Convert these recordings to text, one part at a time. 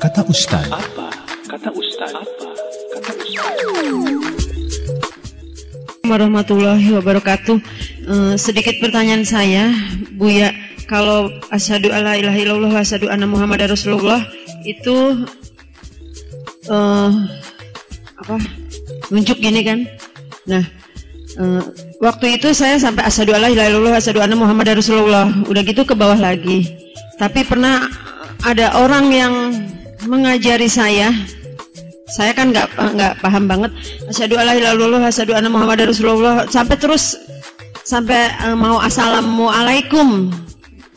kata Ustaz? Apa kata Ustaz? Apa kata Ustaz? warahmatullahi wabarakatuh. Eh, sedikit pertanyaan saya, Buya, kalau asyhadu alla ilaha illallah wa asyhadu anna muhammadar rasulullah itu eh apa? Nunjuk gini kan? Nah, eh, waktu itu saya sampai asyhadu alla ilaha illallah wa asyhadu anna muhammadar rasulullah. Udah gitu ke bawah lagi. Tapi pernah ada orang yang mengajari saya. Saya kan nggak nggak paham banget. Asyhadu alla ilaha asyhadu anna muhammadar rasulullah. Sampai terus sampai eh, mau assalamualaikum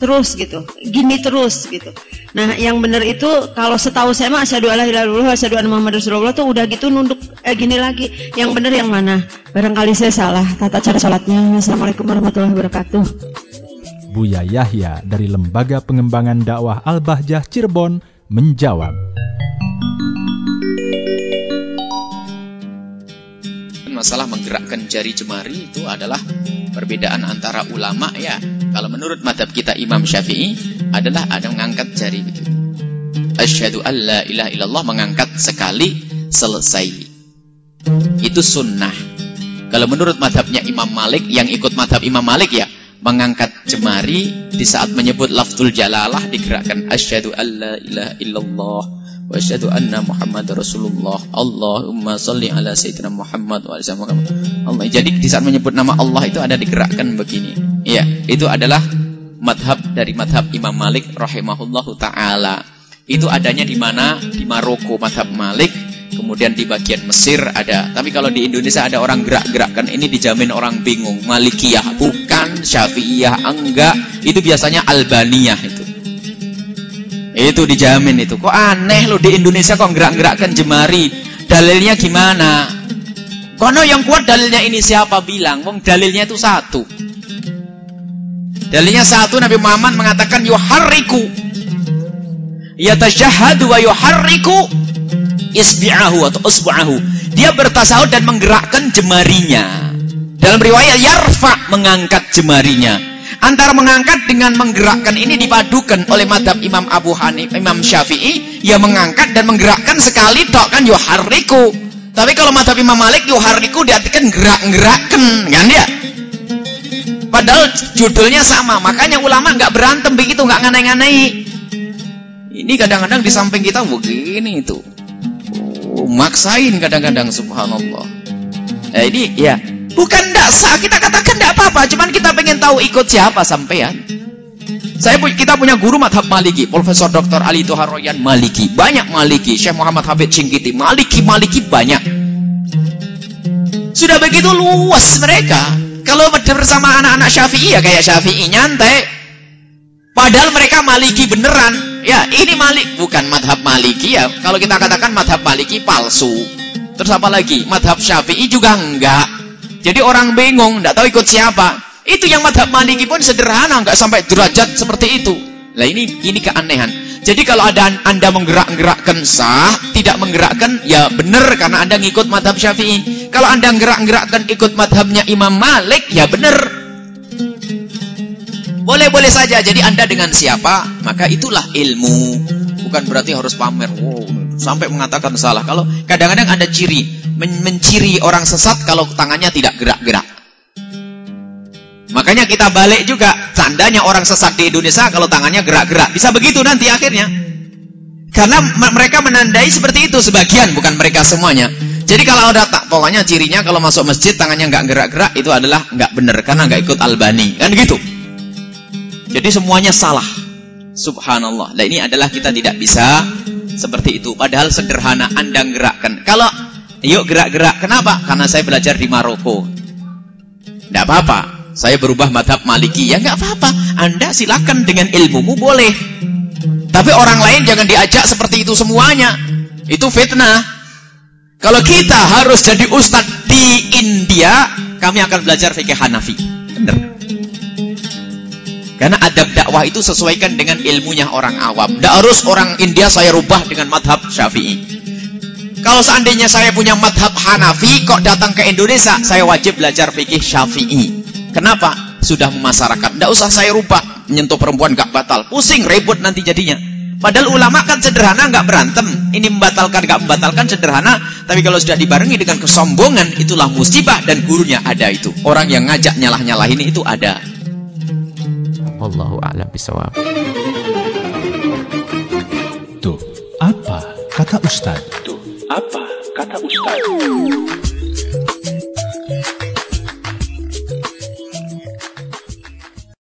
terus gitu. Gini terus gitu. Nah yang benar itu kalau setahu saya mah asyhadu alla ilaha illallah asyhadu anna muhammadar rasulullah tuh udah gitu nunduk eh, gini lagi. Yang benar yang mana? Barangkali saya salah tata cara sholatnya. Assalamualaikum warahmatullahi wabarakatuh. Buya Yahya dari Lembaga Pengembangan Dakwah Al-Bahjah Cirebon menjawab. masalah menggerakkan jari jemari itu adalah perbedaan antara ulama ya. Kalau menurut madhab kita Imam Syafi'i adalah ada mengangkat jari begitu. Asyhadu alla ilaha illallah mengangkat sekali selesai. Itu sunnah. Kalau menurut madhabnya Imam Malik yang ikut madhab Imam Malik ya mengangkat jemari di saat menyebut lafzul jalalah digerakkan asyhadu alla ilaha illallah wa asyhadu anna Muhammad Rasulullah. Allahumma salli ala sayyidina Muhammad wa ala Muhammad. Allah. Jadi di saat menyebut nama Allah itu ada digerakkan begini. Iya, itu adalah madhab dari madhab Imam Malik rahimahullahu taala. Itu adanya di mana? Di Maroko madhab Malik, kemudian di bagian Mesir ada. Tapi kalau di Indonesia ada orang gerak-gerakkan ini dijamin orang bingung. Malikiyah bukan, Syafi'iyah enggak. Itu biasanya Albaniyah itu. Itu dijamin itu. Kok aneh loh di Indonesia kok gerak-gerakkan jemari. Dalilnya gimana? Kono yang kuat dalilnya ini siapa bilang? Wong dalilnya itu satu. Dalilnya satu Nabi Muhammad mengatakan yuharriku yatashahhadu wa yuharriku isbi'ahu atau usbu'ahu. Dia bertasawuf dan menggerakkan jemarinya. Dalam riwayat yarfa mengangkat jemarinya. Antara mengangkat dengan menggerakkan ini dipadukan oleh madhab Imam Abu Hanif, Imam Syafi'i, ya mengangkat dan menggerakkan sekali tok kan yuharriku. Tapi kalau madhab Imam Malik yuharriku diartikan gerak-gerakkan, kan ya? Padahal judulnya sama, makanya ulama nggak berantem begitu, nggak nganai-nganai. Ini kadang-kadang di samping kita begini itu. Maksain kadang-kadang subhanallah. Nah, ini ya, bukan tidak kita katakan tidak apa-apa, cuman kita pengen tahu ikut siapa sampean. Saya kita punya guru madhab Maliki, Profesor Dr. Ali Tuharoyan Maliki, banyak Maliki, Syekh Muhammad Habib Cingkiti, Maliki Maliki banyak. Sudah begitu luas mereka. Kalau bersama anak-anak Syafi'i ya kayak Syafi'i nyantai. Padahal mereka Maliki beneran. Ya, ini Malik bukan madhab Maliki ya. Kalau kita katakan madhab Maliki palsu. Terus apa lagi? Madhab Syafi'i juga enggak. Jadi orang bingung, enggak tahu ikut siapa. Itu yang madhab Maliki pun sederhana, enggak sampai derajat seperti itu. Lah ini ini keanehan. Jadi kalau ada anda menggerak-gerakkan sah, tidak menggerakkan ya benar karena anda ngikut madhab Syafi'i. Kalau anda gerak-gerakkan ikut madhabnya Imam Malik ya benar. Boleh-boleh saja. Jadi anda dengan siapa, maka itulah ilmu. Bukan berarti harus pamer. Wow, sampai mengatakan salah. Kalau kadang-kadang ada ciri, men menciri orang sesat kalau tangannya tidak gerak-gerak. Makanya kita balik juga. Tandanya orang sesat di Indonesia kalau tangannya gerak-gerak. Bisa begitu nanti akhirnya. Karena mereka menandai seperti itu sebagian, bukan mereka semuanya. Jadi kalau ada tak, pokoknya cirinya kalau masuk masjid tangannya nggak gerak-gerak itu adalah nggak benar karena nggak ikut albani, kan gitu. Jadi semuanya salah. Subhanallah. Nah ini adalah kita tidak bisa seperti itu. Padahal sederhana Anda gerakkan. Kalau yuk gerak-gerak, kenapa? Karena saya belajar di Maroko. Tidak apa-apa. Saya berubah madhab maliki. Ya nggak apa-apa. Anda silakan dengan ilmumu boleh. Tapi orang lain jangan diajak seperti itu semuanya. Itu fitnah. Kalau kita harus jadi ustadz di India, kami akan belajar fikih Hanafi. Karena adab dakwah itu sesuaikan dengan ilmunya orang awam. Tidak harus orang India saya rubah dengan madhab syafi'i. Kalau seandainya saya punya madhab Hanafi, kok datang ke Indonesia, saya wajib belajar fikih syafi'i. Kenapa? Sudah memasyarakat. Tidak usah saya rubah. Menyentuh perempuan gak batal. Pusing, ribut nanti jadinya. Padahal ulama kan sederhana nggak berantem. Ini membatalkan nggak membatalkan sederhana. Tapi kalau sudah dibarengi dengan kesombongan, itulah musibah dan gurunya ada itu. Orang yang ngajak nyalah-nyalah ini itu ada. Wallahu a'lam bisawab. Tuh, apa kata ustaz? Tuh, apa kata ustaz?